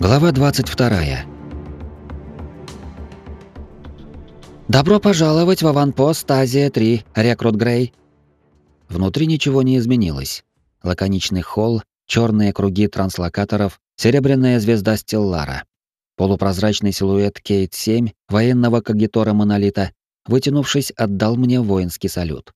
Глава 22. Добро пожаловать в аванпост Азия-3, рекрут Грей. Внутри ничего не изменилось. Лаконичный холл, черные круги транслокаторов, серебряная звезда Стеллара. Полупрозрачный силуэт Кейт-7, военного когитора Монолита, вытянувшись, отдал мне воинский салют.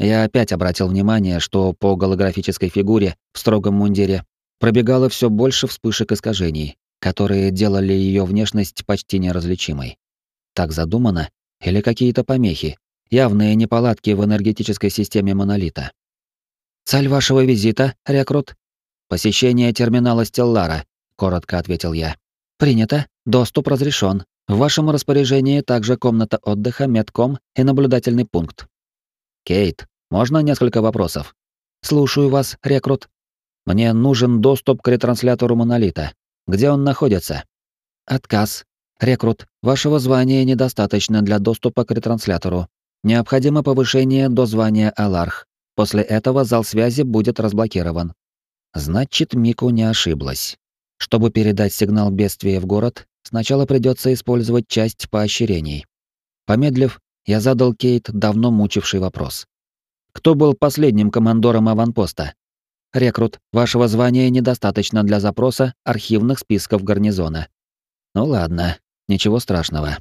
Я опять обратил внимание, что по голографической фигуре в строгом мундире пробегало все больше вспышек искажений, которые делали ее внешность почти неразличимой. Так задумано? Или какие-то помехи? Явные неполадки в энергетической системе монолита. «Цель вашего визита, рекрут?» «Посещение терминала Стеллара», — коротко ответил я. «Принято. Доступ разрешен. В вашем распоряжении также комната отдыха, медком и наблюдательный пункт». «Кейт, можно несколько вопросов?» «Слушаю вас, рекрут». Мне нужен доступ к ретранслятору монолита. Где он находится? Отказ. Рекрут, вашего звания недостаточно для доступа к ретранслятору. Необходимо повышение до звания Аларх. После этого зал связи будет разблокирован. Значит, Мику не ошиблась. Чтобы передать сигнал бедствия в город, сначала придется использовать часть поощрений. Помедлив, я задал Кейт давно мучивший вопрос. Кто был последним командором аванпоста? Рекрут, вашего звания недостаточно для запроса архивных списков гарнизона. Ну ладно, ничего страшного.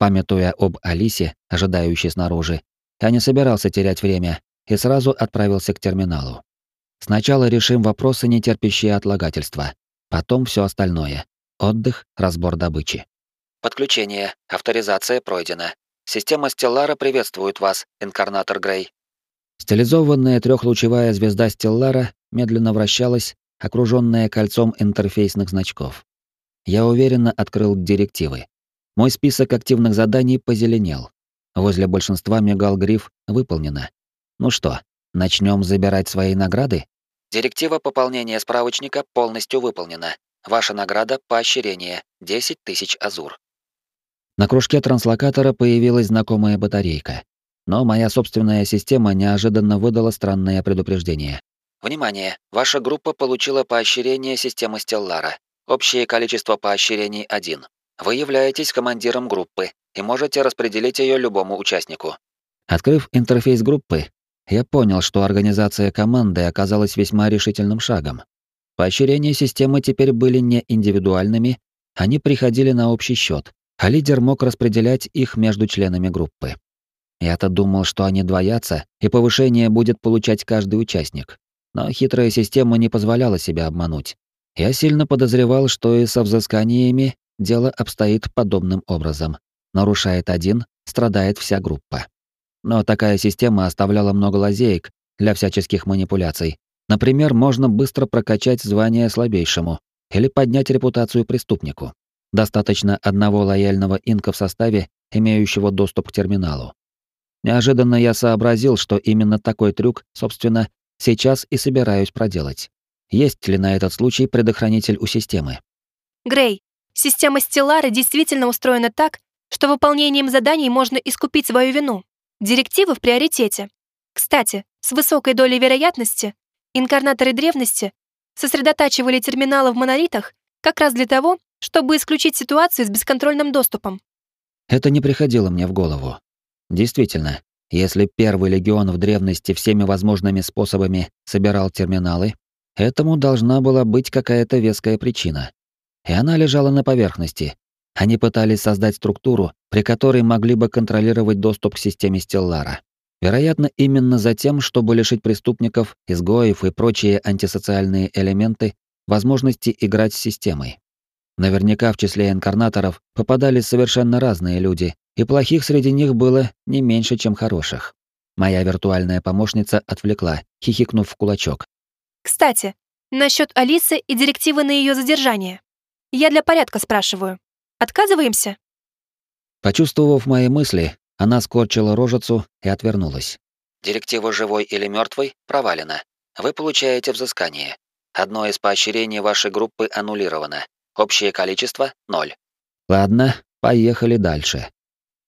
Памятуя об Алисе, ожидающей снаружи, я не собирался терять время и сразу отправился к терминалу. Сначала решим вопросы, не терпящие отлагательства. Потом все остальное. Отдых, разбор добычи. Подключение. Авторизация пройдена. Система Стеллара приветствует вас, инкарнатор Грей. Стилизованная трехлучевая звезда Стеллара медленно вращалась, окруженная кольцом интерфейсных значков. Я уверенно открыл директивы. Мой список активных заданий позеленел. Возле большинства мигал гриф «Выполнено». Ну что, начнем забирать свои награды? Директива пополнения справочника полностью выполнена. Ваша награда — поощрение — 10 тысяч азур. На кружке транслокатора появилась знакомая батарейка. Но моя собственная система неожиданно выдала странное предупреждение. Внимание! Ваша группа получила поощрение системы Стеллара. Общее количество поощрений 1. Вы являетесь командиром группы и можете распределить ее любому участнику. Открыв интерфейс группы, я понял, что организация команды оказалась весьма решительным шагом. Поощрения системы теперь были не индивидуальными, они приходили на общий счет, а лидер мог распределять их между членами группы. Я-то думал, что они двоятся, и повышение будет получать каждый участник. Но хитрая система не позволяла себя обмануть. Я сильно подозревал, что и со взысканиями дело обстоит подобным образом. Нарушает один, страдает вся группа. Но такая система оставляла много лазеек для всяческих манипуляций. Например, можно быстро прокачать звание слабейшему или поднять репутацию преступнику. Достаточно одного лояльного инка в составе, имеющего доступ к терминалу. Неожиданно я сообразил, что именно такой трюк, собственно, сейчас и собираюсь проделать. Есть ли на этот случай предохранитель у системы? Грей, система Стеллара действительно устроена так, что выполнением заданий можно искупить свою вину. Директивы в приоритете. Кстати, с высокой долей вероятности инкарнаторы древности сосредотачивали терминалы в монолитах как раз для того, чтобы исключить ситуацию с бесконтрольным доступом. Это не приходило мне в голову. Действительно, если первый легион в древности всеми возможными способами собирал терминалы, этому должна была быть какая-то веская причина. И она лежала на поверхности. Они пытались создать структуру, при которой могли бы контролировать доступ к системе Стеллара. Вероятно, именно за тем, чтобы лишить преступников, изгоев и прочие антисоциальные элементы возможности играть с системой. Наверняка в числе инкарнаторов попадались совершенно разные люди, и плохих среди них было не меньше, чем хороших. Моя виртуальная помощница отвлекла, хихикнув в кулачок. «Кстати, насчет Алисы и директивы на ее задержание. Я для порядка спрашиваю. Отказываемся?» Почувствовав мои мысли, она скорчила рожицу и отвернулась. «Директива живой или мертвый провалена. Вы получаете взыскание. Одно из поощрений вашей группы аннулировано. Общее количество — ноль». «Ладно, поехали дальше».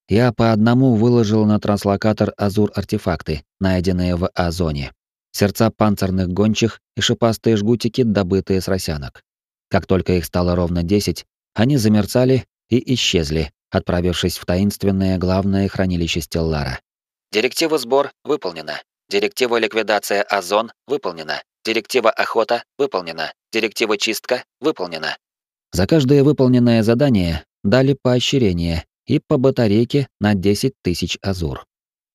Я по одному выложил на транслокатор Азур артефакты, найденные в А-зоне. Сердца панцирных гончих и шипастые жгутики, добытые с росянок. Как только их стало ровно 10, они замерцали и исчезли, отправившись в таинственное главное хранилище Стеллара. Директива сбор выполнена. Директива ликвидация озон выполнена. Директива охота выполнена. Директива чистка выполнена. За каждое выполненное задание дали поощрение и по батарейке на 10 тысяч азур.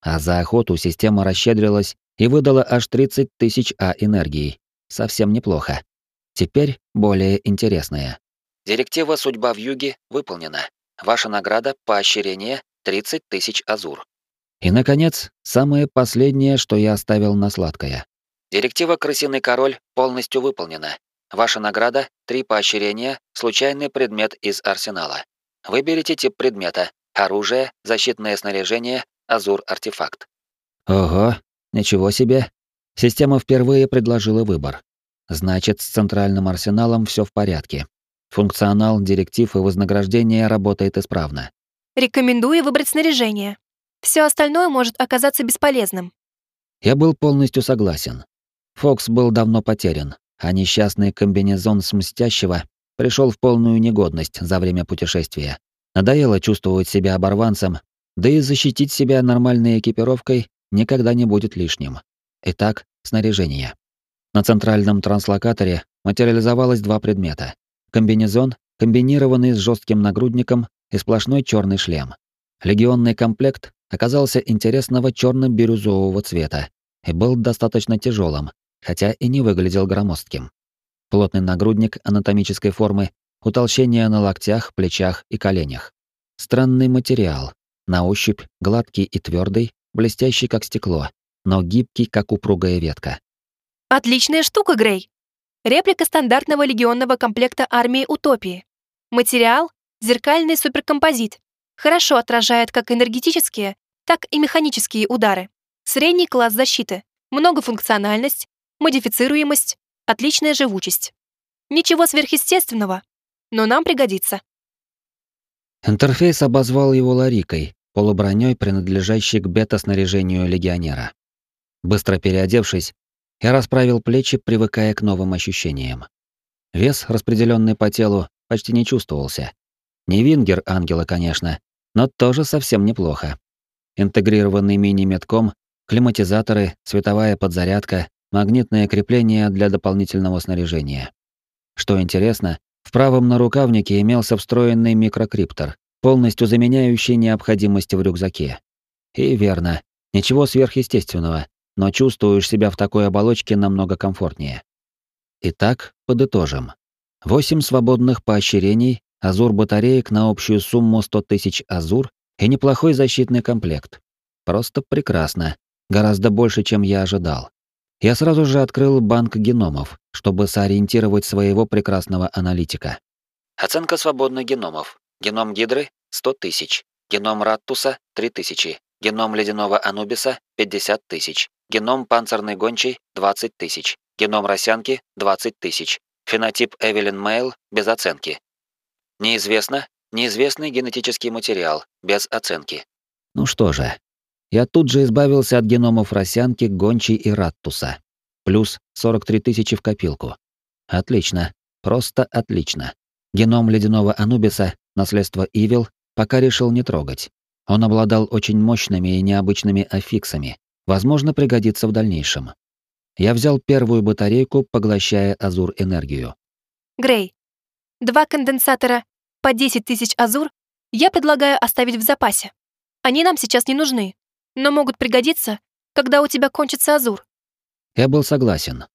А за охоту система расщедрилась и выдала аж 30 тысяч А энергии. Совсем неплохо. Теперь более интересное. Директива «Судьба в юге» выполнена. Ваша награда – поощрение 30 тысяч азур. И, наконец, самое последнее, что я оставил на сладкое. Директива «Крысиный король» полностью выполнена. Ваша награда – три поощрения, случайный предмет из арсенала. Выберите тип предмета – оружие, защитное снаряжение, азур-артефакт. Ого, ничего себе. Система впервые предложила выбор. Значит, с центральным арсеналом все в порядке. Функционал, директив и вознаграждение работает исправно. Рекомендую выбрать снаряжение. Все остальное может оказаться бесполезным. Я был полностью согласен. Фокс был давно потерян, а несчастный комбинезон с мстящего пришел в полную негодность за время путешествия. Надоело чувствовать себя оборванцем, да и защитить себя нормальной экипировкой никогда не будет лишним. Итак, снаряжение. На центральном транслокаторе материализовалось два предмета. Комбинезон, комбинированный с жестким нагрудником и сплошной черный шлем. Легионный комплект оказался интересного черно-бирюзового цвета и был достаточно тяжелым, хотя и не выглядел громоздким. Плотный нагрудник анатомической формы, утолщение на локтях, плечах и коленях. Странный материал, на ощупь гладкий и твердый, блестящий как стекло, но гибкий как упругая ветка. Отличная штука, Грей. Реплика стандартного легионного комплекта армии Утопии. Материал — зеркальный суперкомпозит. Хорошо отражает как энергетические, так и механические удары. Средний класс защиты, многофункциональность, модифицируемость, отличная живучесть. Ничего сверхъестественного, но нам пригодится. Интерфейс обозвал его Ларикой, полуброней, принадлежащей к бета-снаряжению легионера. Быстро переодевшись, я расправил плечи, привыкая к новым ощущениям. Вес, распределенный по телу, почти не чувствовался. Не вингер ангела, конечно, но тоже совсем неплохо. Интегрированный мини-метком, климатизаторы, световая подзарядка, магнитное крепление для дополнительного снаряжения. Что интересно, в правом нарукавнике имелся встроенный микрокриптор, полностью заменяющий необходимость в рюкзаке. И верно, ничего сверхъестественного, но чувствуешь себя в такой оболочке намного комфортнее. Итак, подытожим. Восемь свободных поощрений, азур батареек на общую сумму 100 тысяч азур и неплохой защитный комплект. Просто прекрасно. Гораздо больше, чем я ожидал. Я сразу же открыл банк геномов, чтобы сориентировать своего прекрасного аналитика. Оценка свободных геномов. Геном Гидры — 100 тысяч. Геном Раттуса — 3 тысячи. Геном Ледяного Анубиса — 50 тысяч. Геном панцирной гончей – 20 тысяч. Геном росянки – 20 тысяч. Фенотип Эвелин Мейл – без оценки. Неизвестно. Неизвестный генетический материал, без оценки. Ну что же, я тут же избавился от геномов росянки, гончей и раттуса. Плюс 43 тысячи в копилку. Отлично. Просто отлично. Геном ледяного Анубиса, наследство Ивил, пока решил не трогать. Он обладал очень мощными и необычными аффиксами, Возможно, пригодится в дальнейшем. Я взял первую батарейку, поглощая азур энергию. Грей, два конденсатора по 10 тысяч азур я предлагаю оставить в запасе. Они нам сейчас не нужны, но могут пригодиться, когда у тебя кончится азур. Я был согласен.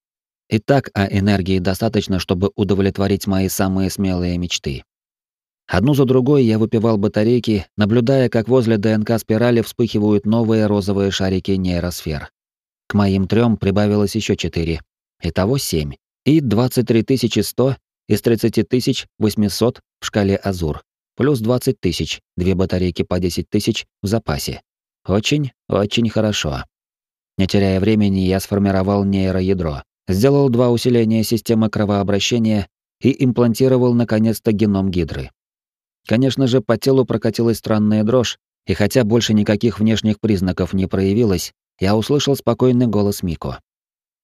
И так а энергии достаточно, чтобы удовлетворить мои самые смелые мечты. Одну за другой я выпивал батарейки, наблюдая, как возле ДНК-спирали вспыхивают новые розовые шарики нейросфер. К моим трем прибавилось еще четыре. Итого семь. И 23 100 из 30 800 в шкале Азур. Плюс 20 тысяч, две батарейки по 10 тысяч в запасе. Очень, очень хорошо. Не теряя времени, я сформировал нейроядро, сделал два усиления системы кровообращения и имплантировал наконец-то геном гидры. Конечно же, по телу прокатилась странная дрожь, и хотя больше никаких внешних признаков не проявилось, я услышал спокойный голос Мико.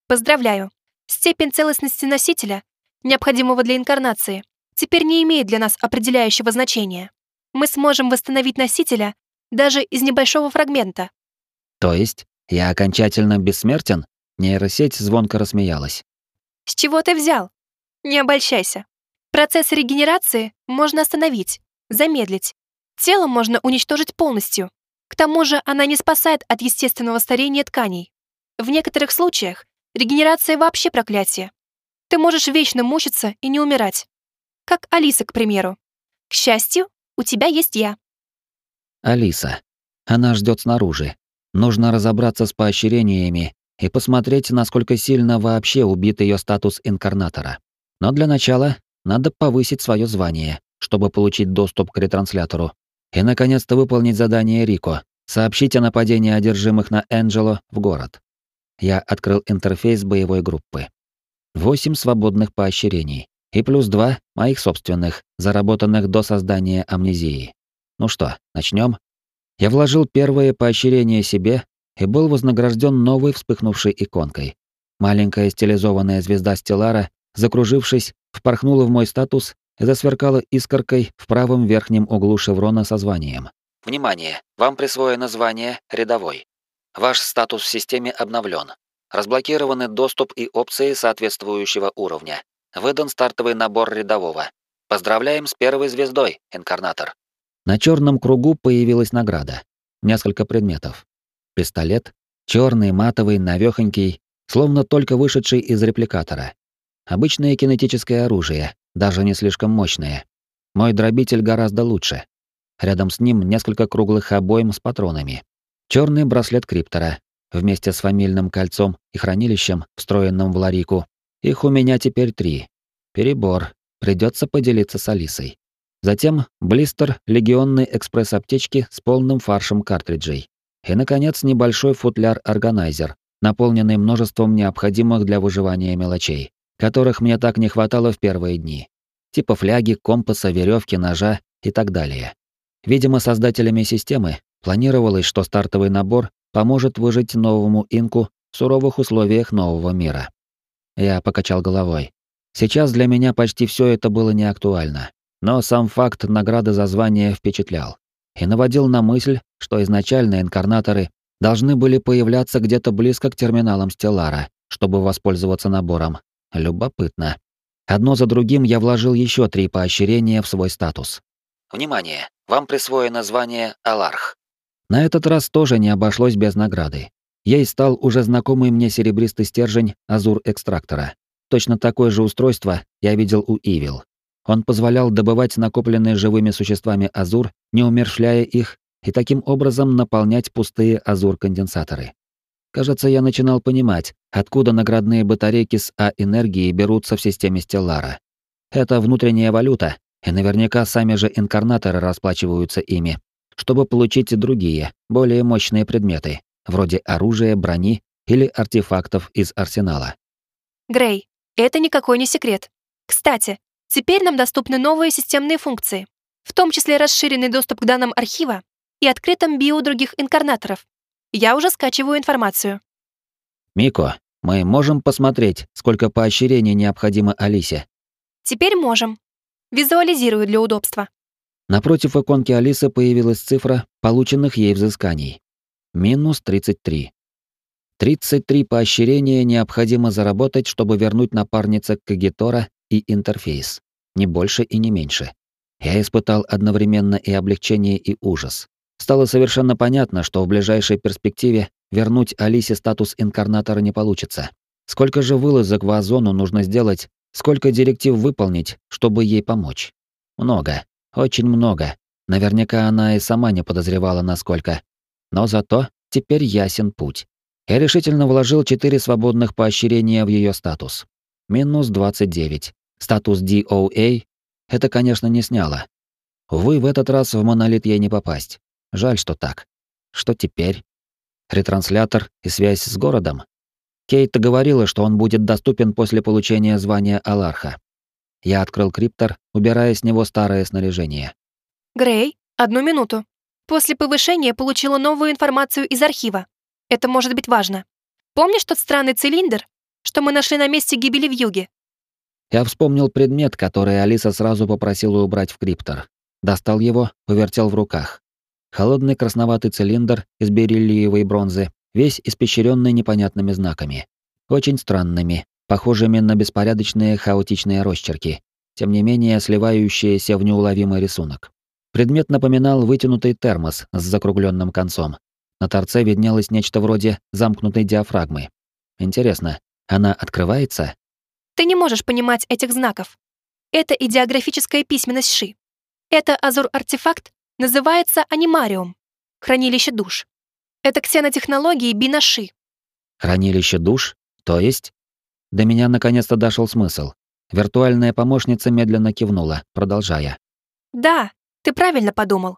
«Поздравляю! Степень целостности носителя необходимого для инкарнации, теперь не имеет для нас определяющего значения. Мы сможем восстановить носителя даже из небольшого фрагмента. То есть я окончательно бессмертен? Нейросеть звонко рассмеялась. С чего ты взял? Не обольщайся. Процесс регенерации можно остановить, замедлить. Тело можно уничтожить полностью. К тому же она не спасает от естественного старения тканей. В некоторых случаях регенерация вообще проклятие. Ты можешь вечно мучиться и не умирать. Как Алиса, к примеру. К счастью, у тебя есть я. Алиса. Она ждет снаружи. Нужно разобраться с поощрениями и посмотреть, насколько сильно вообще убит ее статус инкарнатора. Но для начала надо повысить свое звание, чтобы получить доступ к ретранслятору. И, наконец-то, выполнить задание Рико — сообщить о нападении одержимых на Энджело в город. Я открыл интерфейс боевой группы. Восемь свободных поощрений. И плюс два моих собственных, заработанных до создания амнезии. Ну что, начнем? Я вложил первое поощрение себе и был вознагражден новой вспыхнувшей иконкой. Маленькая стилизованная звезда Стеллара, закружившись, впорхнула в мой статус и засверкала искоркой в правом верхнем углу шеврона со званием. Внимание! Вам присвоено звание «Рядовой». Ваш статус в системе обновлен. Разблокированы доступ и опции соответствующего уровня. Выдан стартовый набор рядового. Поздравляем с первой звездой, инкарнатор. На черном кругу появилась награда. Несколько предметов. Пистолет, черный, матовый, навехонький, словно только вышедший из репликатора. Обычное кинетическое оружие, даже не слишком мощное. Мой дробитель гораздо лучше. Рядом с ним несколько круглых обоим с патронами. Черный браслет криптора, вместе с фамильным кольцом и хранилищем, встроенным в ларику. Их у меня теперь три. Перебор. Придется поделиться с Алисой. Затем блистер легионной экспресс-аптечки с полным фаршем картриджей. И, наконец, небольшой футляр-органайзер, наполненный множеством необходимых для выживания мелочей, которых мне так не хватало в первые дни. Типа фляги, компаса, веревки, ножа и так далее. Видимо, создателями системы планировалось, что стартовый набор поможет выжить новому инку в суровых условиях нового мира. Я покачал головой. Сейчас для меня почти все это было не актуально, но сам факт награды за звание впечатлял и наводил на мысль, что изначально инкарнаторы должны были появляться где-то близко к терминалам Стеллара, чтобы воспользоваться набором. Любопытно. Одно за другим я вложил еще три поощрения в свой статус. Внимание! Вам присвоено звание Аларх. На этот раз тоже не обошлось без награды. Ей стал уже знакомый мне серебристый стержень Азур-экстрактора. Точно такое же устройство я видел у Ивил. Он позволял добывать накопленные живыми существами Азур, не умершляя их, и таким образом наполнять пустые Азур-конденсаторы. Кажется, я начинал понимать, откуда наградные батарейки с А-энергией берутся в системе Стеллара. Это внутренняя валюта, и наверняка сами же инкарнаторы расплачиваются ими, чтобы получить другие, более мощные предметы, вроде оружия, брони или артефактов из арсенала. Грей, это никакой не секрет. Кстати, теперь нам доступны новые системные функции, в том числе расширенный доступ к данным архива и открытым био других инкарнаторов. Я уже скачиваю информацию. Мико, мы можем посмотреть, сколько поощрений необходимо Алисе? Теперь можем. Визуализирую для удобства. Напротив иконки Алисы появилась цифра полученных ей взысканий. Минус 33. 33 поощрения необходимо заработать, чтобы вернуть напарнице Кагитора и интерфейс. Не больше и не меньше. Я испытал одновременно и облегчение, и ужас стало совершенно понятно, что в ближайшей перспективе вернуть Алисе статус инкарнатора не получится. Сколько же вылазок в Озону нужно сделать, сколько директив выполнить, чтобы ей помочь? Много, очень много. Наверняка она и сама не подозревала, насколько. Но зато теперь ясен путь. Я решительно вложил четыре свободных поощрения в ее статус. Минус 29. Статус DOA это, конечно, не сняло. Увы, в этот раз в монолит ей не попасть. Жаль, что так. Что теперь? Ретранслятор и связь с городом? Кейт говорила, что он будет доступен после получения звания Аларха. Я открыл криптор, убирая с него старое снаряжение. Грей, одну минуту. После повышения получила новую информацию из архива. Это может быть важно. Помнишь тот странный цилиндр, что мы нашли на месте гибели в юге? Я вспомнил предмет, который Алиса сразу попросила убрать в криптор. Достал его, повертел в руках. Холодный красноватый цилиндр из бериллиевой бронзы, весь испещренный непонятными знаками. Очень странными, похожими на беспорядочные хаотичные росчерки, тем не менее сливающиеся в неуловимый рисунок. Предмет напоминал вытянутый термос с закругленным концом. На торце виднелось нечто вроде замкнутой диафрагмы. Интересно, она открывается? Ты не можешь понимать этих знаков. Это идеографическая письменность Ши. Это азур-артефакт называется анимариум, хранилище душ. Это ксенотехнологии Бинаши. Хранилище душ? То есть? До меня наконец-то дошел смысл. Виртуальная помощница медленно кивнула, продолжая. Да, ты правильно подумал.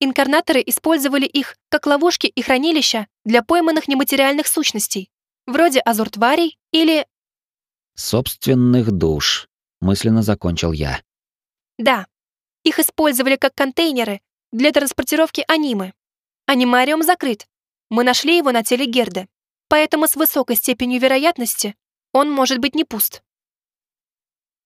Инкарнаторы использовали их как ловушки и хранилища для пойманных нематериальных сущностей, вроде азуртварей или собственных душ, мысленно закончил я. Да. Их использовали как контейнеры для транспортировки анимы. Анимариум закрыт. Мы нашли его на теле Герды. Поэтому с высокой степенью вероятности он может быть не пуст.